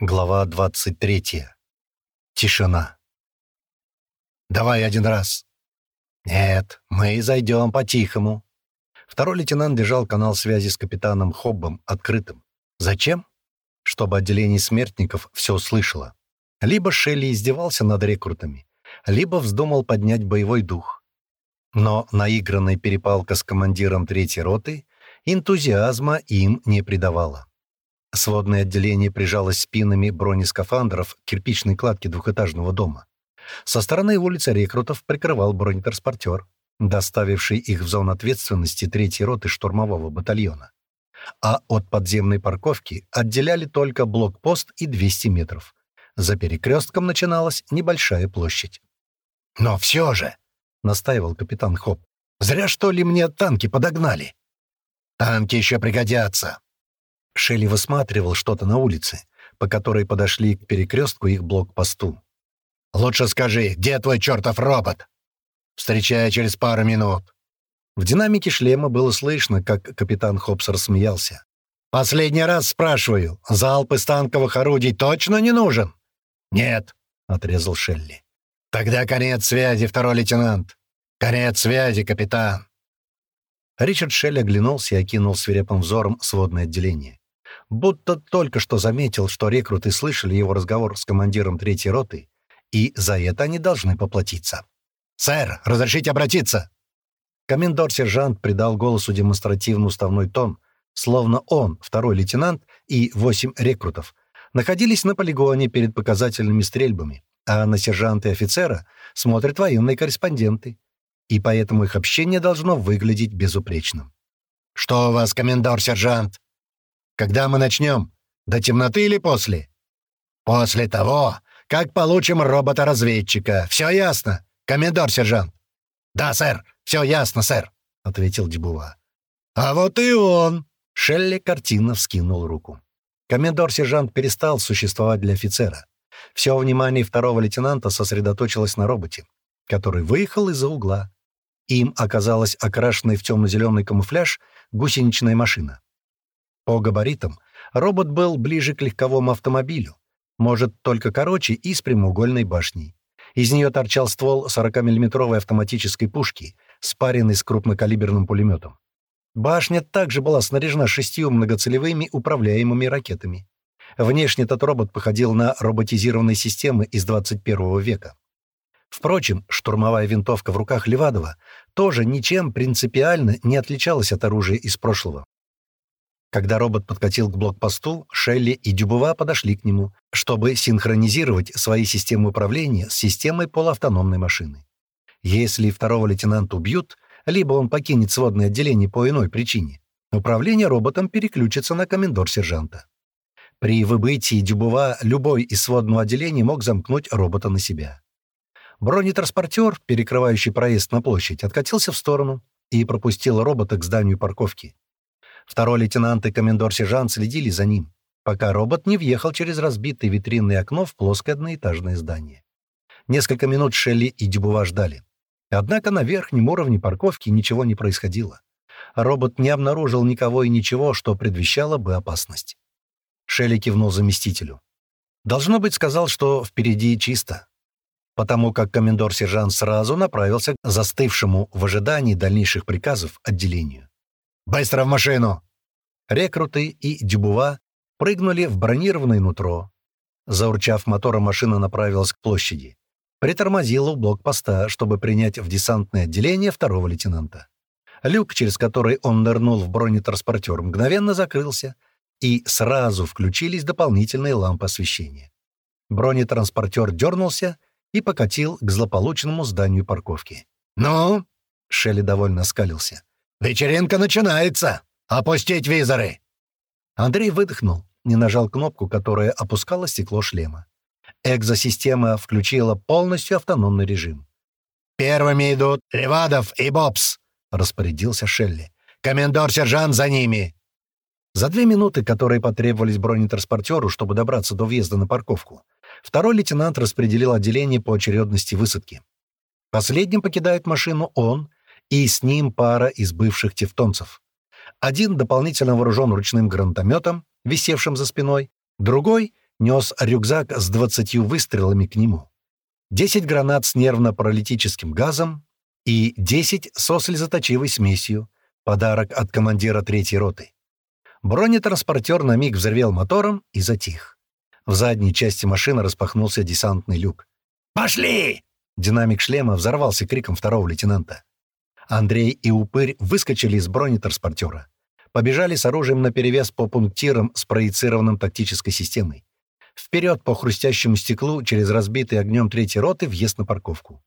Глава 23. Тишина. «Давай один раз». «Нет, мы зайдем по-тихому». Второй лейтенант держал канал связи с капитаном Хоббом открытым. Зачем? Чтобы отделение смертников все услышало. Либо Шелли издевался над рекрутами, либо вздумал поднять боевой дух. Но наигранная перепалка с командиром третьей роты энтузиазма им не придавала. Сводное отделение прижалось спинами бронескафандров к кирпичной кладке двухэтажного дома. Со стороны улицы рекрутов прикрывал бронетранспортер, доставивший их в зону ответственности третьей роты штурмового батальона. А от подземной парковки отделяли только блокпост и 200 метров. За перекрестком начиналась небольшая площадь. «Но все же», — настаивал капитан Хоп, — «зря что ли мне танки подогнали?» «Танки еще пригодятся», Шелли высматривал что-то на улице, по которой подошли к перекрестку их блокпосту. «Лучше скажи, где твой чертов робот?» «Встречая через пару минут». В динамике шлема было слышно, как капитан Хопс рассмеялся. «Последний раз спрашиваю, залп из танковых орудий точно не нужен?» «Нет», — отрезал Шелли. «Тогда конец связи, второй лейтенант. Конец связи, капитан». Ричард Шелли оглянулся и окинул свирепым взором сводное отделение будто только что заметил, что рекруты слышали его разговор с командиром третьей роты, и за это они должны поплатиться. «Сэр, разрешите обратиться?» Комендор-сержант придал голосу демонстративно уставной тон, словно он, второй лейтенант и восемь рекрутов, находились на полигоне перед показательными стрельбами, а на сержанта и офицера смотрят военные корреспонденты, и поэтому их общение должно выглядеть безупречным. «Что у вас, комендор-сержант?» Когда мы начнем? До темноты или после?» «После того, как получим робота-разведчика. Все ясно, комендор-сержант?» «Да, сэр, все ясно, сэр», — ответил Дебува. «А вот и он!» — Шелли картинно вскинул руку. Комендор-сержант перестал существовать для офицера. Все внимание второго лейтенанта сосредоточилось на роботе, который выехал из-за угла. Им оказалась окрашенная в темно-зеленый камуфляж гусеничная машина. По габаритам робот был ближе к легковому автомобилю, может, только короче и с прямоугольной башней. Из нее торчал ствол 40-миллиметровой автоматической пушки, спаренный с крупнокалиберным пулеметом. Башня также была снаряжена шестью многоцелевыми управляемыми ракетами. Внешне этот робот походил на роботизированные системы из 21 века. Впрочем, штурмовая винтовка в руках Левадова тоже ничем принципиально не отличалась от оружия из прошлого. Когда робот подкатил к блокпосту, Шелли и Дюбова подошли к нему, чтобы синхронизировать свои системы управления с системой полуавтономной машины. Если второго лейтенанта убьют, либо он покинет сводное отделение по иной причине, управление роботом переключится на комендор-сержанта. При выбытии Дюбова любой из сводного отделения мог замкнуть робота на себя. Бронетранспортер, перекрывающий проезд на площадь, откатился в сторону и пропустил робота к зданию парковки. Второй лейтенант и комендор-сержант следили за ним, пока робот не въехал через разбитое витринное окно в плоское одноэтажное здание. Несколько минут Шелли и Дюбува ждали. Однако на верхнем уровне парковки ничего не происходило. Робот не обнаружил никого и ничего, что предвещало бы опасность. Шелли кивнул заместителю. Должно быть, сказал, что впереди чисто. Потому как комендор-сержант сразу направился к застывшему в ожидании дальнейших приказов отделению. «Быстро в машину!» Рекруты и Дюбува прыгнули в бронированное нутро. Заурчав мотором, машина направилась к площади. Притормозила у блокпоста, чтобы принять в десантное отделение второго лейтенанта. Люк, через который он нырнул в бронетранспортер, мгновенно закрылся, и сразу включились дополнительные лампы освещения. Бронетранспортер дернулся и покатил к злополучному зданию парковки. «Ну?» — Шелли довольно скалился. «Вечеринка начинается! Опустить визоры!» Андрей выдохнул, не нажал кнопку, которая опускала стекло шлема. Экзосистема включила полностью автономный режим. «Первыми идут Левадов и Бобс», — распорядился Шелли. «Комендор-сержант за ними!» За две минуты, которые потребовались бронетранспортеру, чтобы добраться до въезда на парковку, второй лейтенант распределил отделение по очередности высадки. Последним покидает машину он и с ним пара из бывших тевтонцев. Один дополнительно вооружен ручным гранатометом, висевшим за спиной, другой — нес рюкзак с двадцатью выстрелами к нему. Десять гранат с нервно-паралитическим газом и десять со слезоточивой смесью, подарок от командира третьей роты. Бронетранспортер на миг взревел мотором и затих. В задней части машины распахнулся десантный люк. «Пошли!» Динамик шлема взорвался криком второго лейтенанта. Андрей и Упырь выскочили из бронетранспортера. Побежали с оружием наперевес по пунктирам с проецированным тактической системой. Вперед по хрустящему стеклу через разбитый огнем третьей роты въезд на парковку.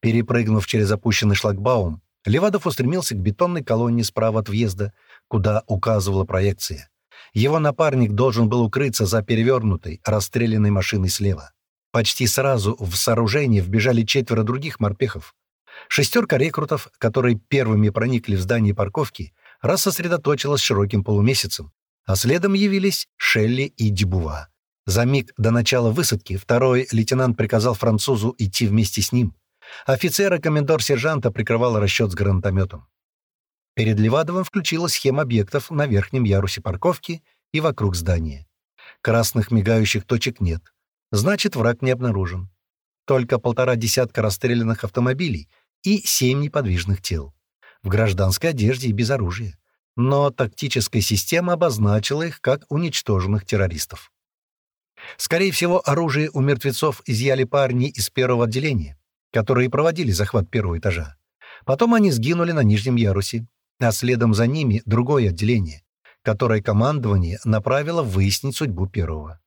Перепрыгнув через опущенный шлагбаум, Левадов устремился к бетонной колонне справа от въезда, куда указывала проекция. Его напарник должен был укрыться за перевернутой, расстрелянной машиной слева. Почти сразу в сооружение вбежали четверо других морпехов. Шестерка рекрутов, которые первыми проникли в здание парковки, рассосредоточилась широким полумесяцем, а следом явились Шелли и Дебува. За миг до начала высадки второй лейтенант приказал французу идти вместе с ним. Офицер и комендор-сержанта прикрывал расчет с гранатометом. Перед Левадовым включилась схема объектов на верхнем ярусе парковки и вокруг здания. Красных мигающих точек нет. Значит, враг не обнаружен. Только полтора десятка расстрелянных автомобилей и семь неподвижных тел. В гражданской одежде и без оружия. Но тактическая система обозначила их как уничтоженных террористов. Скорее всего, оружие у мертвецов изъяли парни из первого отделения, которые проводили захват первого этажа. Потом они сгинули на нижнем ярусе, а следом за ними другое отделение, которое командование направило выяснить судьбу первого.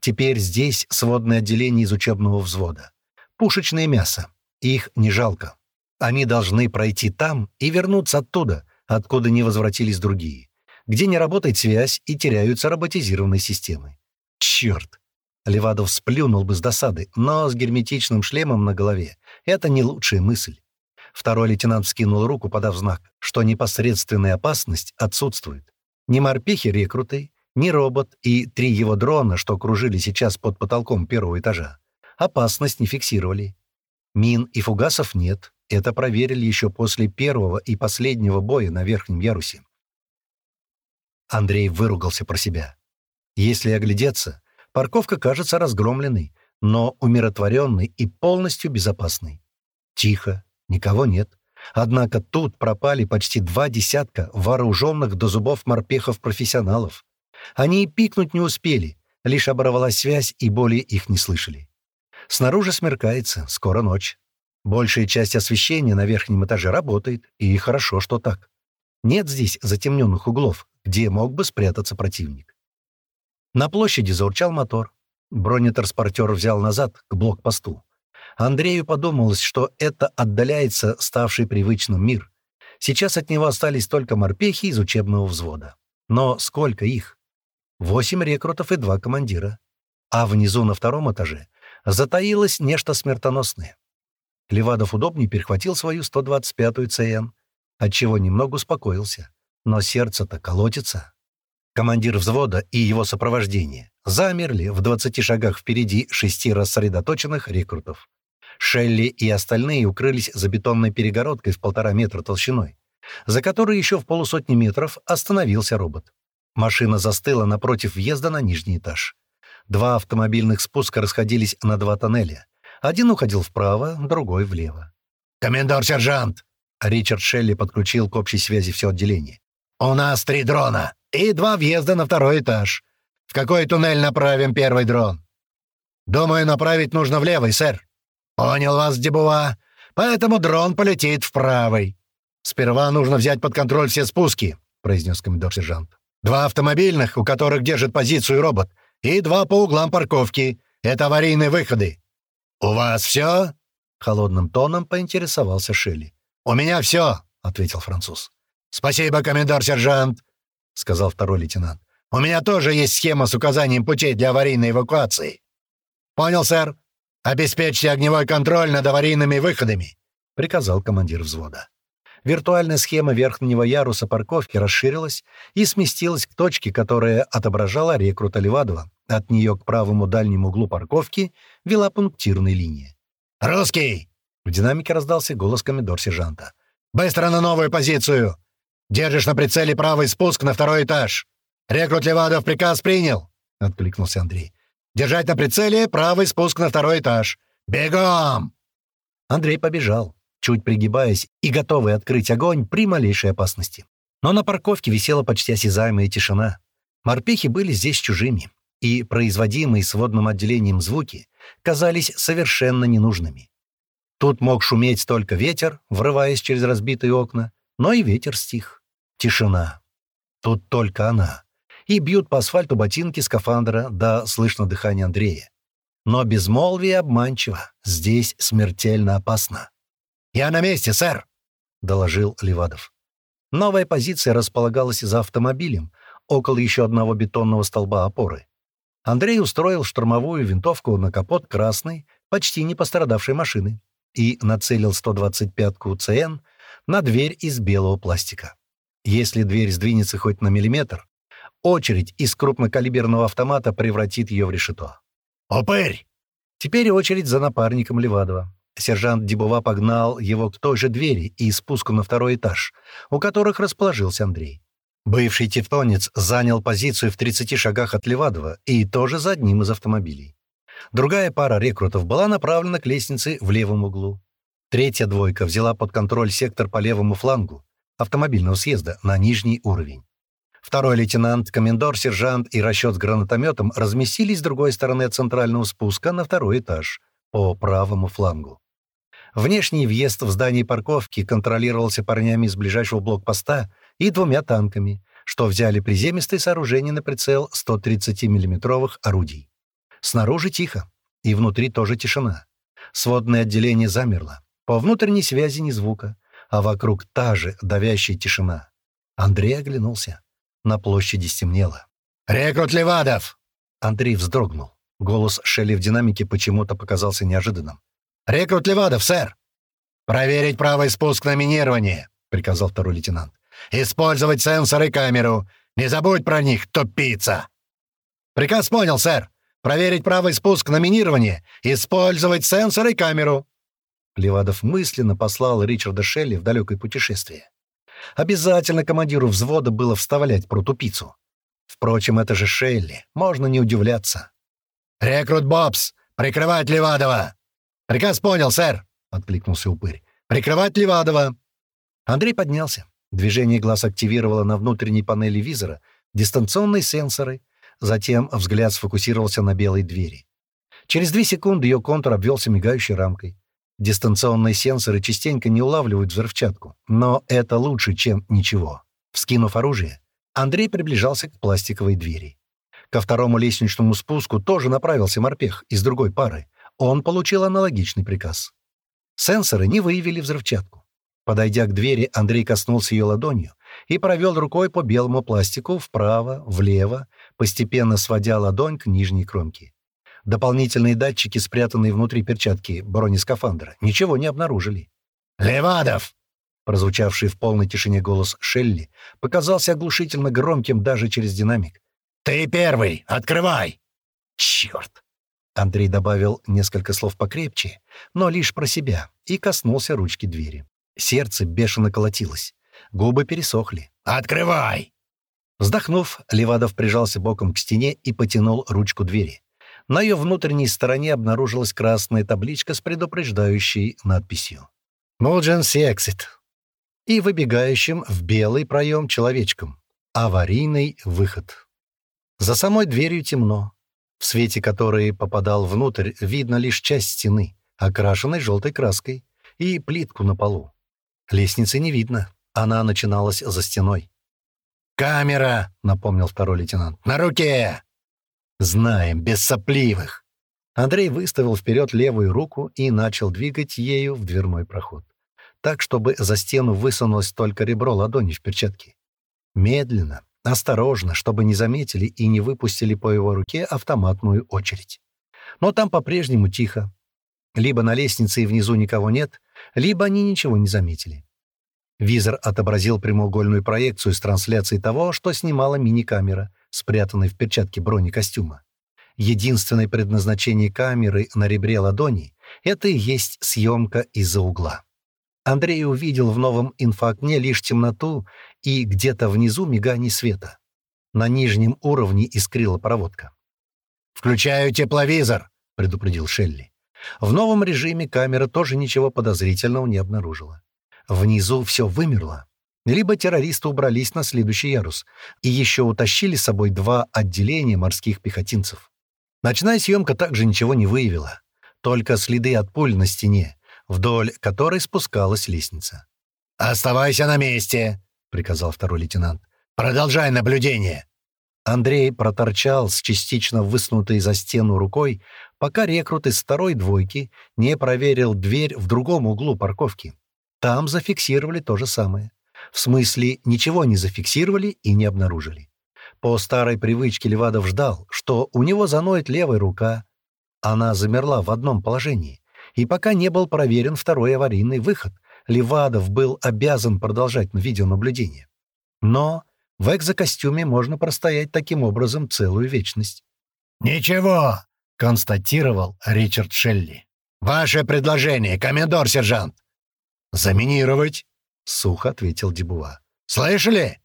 Теперь здесь сводное отделение из учебного взвода. Пушечное мясо. Их не жалко. Они должны пройти там и вернуться оттуда, откуда не возвратились другие, где не работает связь и теряются роботизированные системы. Черт! Левадов сплюнул бы с досады, но с герметичным шлемом на голове это не лучшая мысль. Второй лейтенант вскинул руку, подав знак, что непосредственная опасность отсутствует. Ни морпехи-рекруты, ни робот и три его дрона, что кружили сейчас под потолком первого этажа, опасность не фиксировали. Мин и фугасов нет, это проверили еще после первого и последнего боя на верхнем ярусе. Андрей выругался про себя. Если оглядеться, парковка кажется разгромленной, но умиротворенной и полностью безопасной. Тихо, никого нет. Однако тут пропали почти два десятка вооруженных до зубов морпехов-профессионалов. Они и пикнуть не успели, лишь оборвалась связь и более их не слышали. Снаружи смеркается, скоро ночь. Большая часть освещения на верхнем этаже работает, и хорошо, что так. Нет здесь затемненных углов, где мог бы спрятаться противник. На площади заурчал мотор. Бронетранспортер взял назад, к блокпосту. Андрею подумалось, что это отдаляется ставший привычным мир. Сейчас от него остались только морпехи из учебного взвода. Но сколько их? Восемь рекрутов и два командира. А внизу на втором этаже затаилось нечто смертоносное. Левадов удобнее перехватил свою 125-ю ЦН, отчего немного успокоился. Но сердце-то колотится. Командир взвода и его сопровождение замерли в 20 шагах впереди шести рассредоточенных рекрутов. Шелли и остальные укрылись за бетонной перегородкой в полтора метра толщиной, за которой еще в полусотни метров остановился робот. Машина застыла напротив въезда на нижний этаж. Два автомобильных спуска расходились на два тоннеля. Один уходил вправо, другой влево. «Комендор-сержант!» Ричард Шелли подключил к общей связи все отделение. «У нас три дрона и два въезда на второй этаж. В какой туннель направим первый дрон?» «Думаю, направить нужно в левый, сэр». «Понял вас, Дебуа. Поэтому дрон полетит в правый». «Сперва нужно взять под контроль все спуски», — произнес комендор-сержант. «Два автомобильных, у которых держит позицию робот, и два по углам парковки. Это аварийные выходы. «У вас все?» — холодным тоном поинтересовался Шелли. «У меня все», — ответил француз. «Спасибо, комендор-сержант», — сказал второй лейтенант. «У меня тоже есть схема с указанием путей для аварийной эвакуации». «Понял, сэр. Обеспечьте огневой контроль над аварийными выходами», — приказал командир взвода. Виртуальная схема верхнего яруса парковки расширилась и сместилась к точке, которая отображала рекрута Левадова. От нее к правому дальнему углу парковки вела пунктирная линия. «Русский!» — в динамике раздался голос комендор-сержанта. «Быстро на новую позицию! Держишь на прицеле правый спуск на второй этаж! Рекрут Левадов приказ принял!» — откликнулся Андрей. Держать на прицеле правый спуск на второй этаж. Бегом!» Андрей побежал, чуть пригибаясь и готовый открыть огонь при малейшей опасности. Но на парковке висела почти осязаемая тишина. Морпехи были здесь чужими, и производимые сводным отделением звуки казались совершенно ненужными. Тут мог шуметь только ветер, врываясь через разбитые окна, но и ветер стих. Тишина. Тут только она. И бьют по асфальту ботинки скафандра, да слышно дыхание Андрея. Но безмолвие обманчиво. Здесь смертельно опасно. «Я на месте, сэр!» — доложил Левадов. Новая позиция располагалась за автомобилем, около еще одного бетонного столба опоры. Андрей устроил штурмовую винтовку на капот красной, почти не пострадавшей машины и нацелил 125-ку ЦН на дверь из белого пластика. Если дверь сдвинется хоть на миллиметр, очередь из крупнокалиберного автомата превратит ее в решето. «Упырь!» Теперь очередь за напарником Левадова. Сержант Дебува погнал его к той же двери и спуску на второй этаж, у которых расположился Андрей. Бывший тевтонец занял позицию в 30 шагах от Левадова и тоже за одним из автомобилей. Другая пара рекрутов была направлена к лестнице в левом углу. Третья двойка взяла под контроль сектор по левому флангу автомобильного съезда на нижний уровень. Второй лейтенант, комендор, сержант и расчет с гранатометом разместились с другой стороны от центрального спуска на второй этаж, по правому флангу. Внешний въезд в здание парковки контролировался парнями из ближайшего блокпоста и двумя танками, что взяли приземистые сооружения на прицел 130 миллиметровых орудий. Снаружи тихо, и внутри тоже тишина. Сводное отделение замерло. По внутренней связи ни звука, а вокруг та же давящая тишина. Андрей оглянулся. На площади стемнело. «Рекрут Левадов!» Андрей вздрогнул. Голос Шелли в динамике почему-то показался неожиданным. «Рекрут Левадов, сэр!» «Проверить правый спуск на минирование», — приказал второй лейтенант. «Использовать сенсоры и камеру. Не забудь про них, тупица!» «Приказ понял, сэр. Проверить правый спуск на минирование. Использовать сенсоры и камеру». Левадов мысленно послал Ричарда Шелли в далекое путешествие. Обязательно командиру взвода было вставлять про тупицу. Впрочем, это же Шелли, можно не удивляться. «Рекрут Бобс! Прикрывать Левадова!» «Приказ понял, сэр!» — откликнулся упырь. «Прикрывать Левадова!» Андрей поднялся. Движение глаз активировало на внутренней панели визора дистанционные сенсоры, затем взгляд сфокусировался на белой двери. Через две секунды ее контур обвелся мигающей рамкой. Дистанционные сенсоры частенько не улавливают взрывчатку, но это лучше, чем ничего. Вскинув оружие, Андрей приближался к пластиковой двери. Ко второму лестничному спуску тоже направился морпех из другой пары. Он получил аналогичный приказ. Сенсоры не выявили взрывчатку. Подойдя к двери, Андрей коснулся ее ладонью и провел рукой по белому пластику вправо, влево, постепенно сводя ладонь к нижней кромке. Дополнительные датчики, спрятанные внутри перчатки бронескафандра, ничего не обнаружили. «Левадов!» Прозвучавший в полной тишине голос Шелли показался оглушительно громким даже через динамик. «Ты первый! Открывай!» «Черт!» Андрей добавил несколько слов покрепче, но лишь про себя, и коснулся ручки двери. Сердце бешено колотилось. Губы пересохли. «Открывай!» Вздохнув, Левадов прижался боком к стене и потянул ручку двери. На ее внутренней стороне обнаружилась красная табличка с предупреждающей надписью «Emergency Exit» и выбегающим в белый проем человечком «Аварийный выход». За самой дверью темно. В свете которой попадал внутрь, видно лишь часть стены, окрашенной желтой краской, и плитку на полу. Лестницы не видно, она начиналась за стеной. «Камера!» — напомнил второй лейтенант. «На руке!» Знаем, без сопливых. Андрей выставил вперед левую руку и начал двигать ею в дверной проход. Так, чтобы за стену высунулось только ребро ладони в перчатке. Медленно, осторожно, чтобы не заметили и не выпустили по его руке автоматную очередь. Но там по-прежнему тихо. Либо на лестнице и внизу никого нет, либо они ничего не заметили. Визор отобразил прямоугольную проекцию с трансляцией того, что снимала мини-камера — спрятанной в перчатке бронекостюма. Единственное предназначение камеры на ребре ладони — это и есть съемка из-за угла. Андрей увидел в новом инфоокне лишь темноту и где-то внизу мигание света. На нижнем уровне искрила проводка. «Включаю тепловизор», — предупредил Шелли. В новом режиме камера тоже ничего подозрительного не обнаружила. Внизу все вымерло. Либо террористы убрались на следующий ярус и еще утащили с собой два отделения морских пехотинцев. Ночная съемка также ничего не выявила. Только следы от пуль на стене, вдоль которой спускалась лестница. «Оставайся на месте», — приказал второй лейтенант. «Продолжай наблюдение». Андрей проторчал с частично высунутой за стену рукой, пока рекрут из второй двойки не проверил дверь в другом углу парковки. Там зафиксировали то же самое. В смысле, ничего не зафиксировали и не обнаружили. По старой привычке Левадов ждал, что у него заноет левая рука. Она замерла в одном положении. И пока не был проверен второй аварийный выход, Левадов был обязан продолжать видеонаблюдение. Но в экзокостюме можно простоять таким образом целую вечность. «Ничего», — констатировал Ричард Шелли. «Ваше предложение, комендор-сержант». «Заминировать», — сухо ответил Дебува. «Слышали?»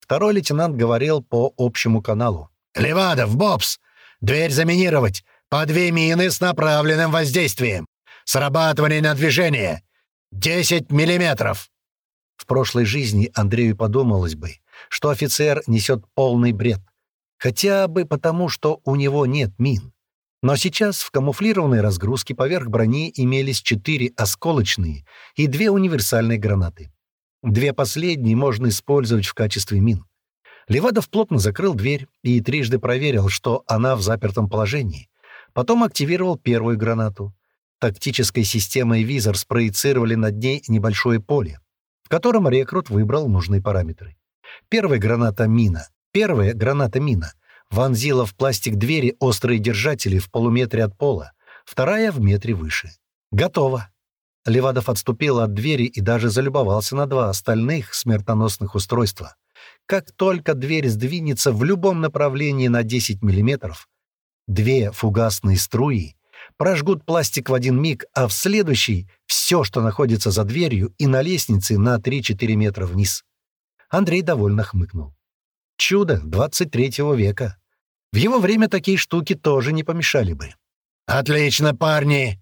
Второй лейтенант говорил по общему каналу. «Левадов, Бобс! Дверь заминировать! По две мины с направленным воздействием! Срабатывание на движение! Десять миллиметров!» В прошлой жизни Андрею подумалось бы, что офицер несет полный бред. Хотя бы потому, что у него нет мин. Но сейчас в камуфлированной разгрузке поверх брони имелись четыре осколочные и две универсальные гранаты. Две последние можно использовать в качестве мин. Левадов плотно закрыл дверь и трижды проверил, что она в запертом положении. Потом активировал первую гранату. Тактической системой визор спроецировали над ней небольшое поле, в котором рекрут выбрал нужные параметры. Первая граната мина. Первая граната мина вонзила в пластик двери острые держатели в полуметре от пола, вторая в метре выше. Готово. Левадов отступил от двери и даже залюбовался на два остальных смертоносных устройства. Как только дверь сдвинется в любом направлении на 10 мм, две фугасные струи прожгут пластик в один миг, а в следующий — все, что находится за дверью и на лестнице на 3-4 метра вниз. Андрей довольно хмыкнул. Чудо 23 века. В его время такие штуки тоже не помешали бы. «Отлично, парни!»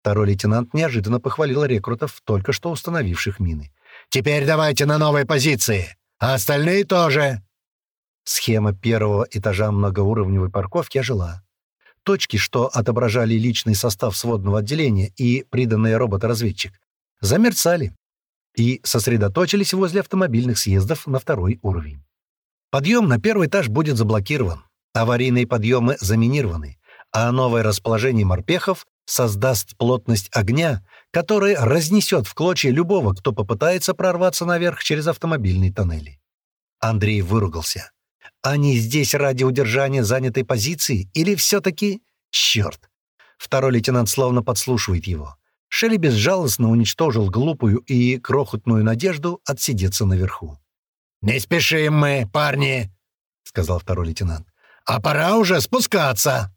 Второй лейтенант неожиданно похвалил рекрутов, только что установивших мины. «Теперь давайте на новые позиции, а остальные тоже!» Схема первого этажа многоуровневой парковки ожила. Точки, что отображали личный состав сводного отделения и приданный робот-разведчик, замерцали, и сосредоточились возле автомобильных съездов на второй уровень. Подъем на первый этаж будет заблокирован, аварийные подъемы заминированы, а новое расположение морпехов создаст плотность огня, которая разнесет в клочья любого, кто попытается прорваться наверх через автомобильные тоннели. Андрей выругался. Они здесь ради удержания занятой позиции или все-таки... Черт! Второй лейтенант словно подслушивает его. Шелли безжалостно уничтожил глупую и крохотную надежду отсидеться наверху. «Не спешим мы, парни», — сказал второй лейтенант. «А пора уже спускаться».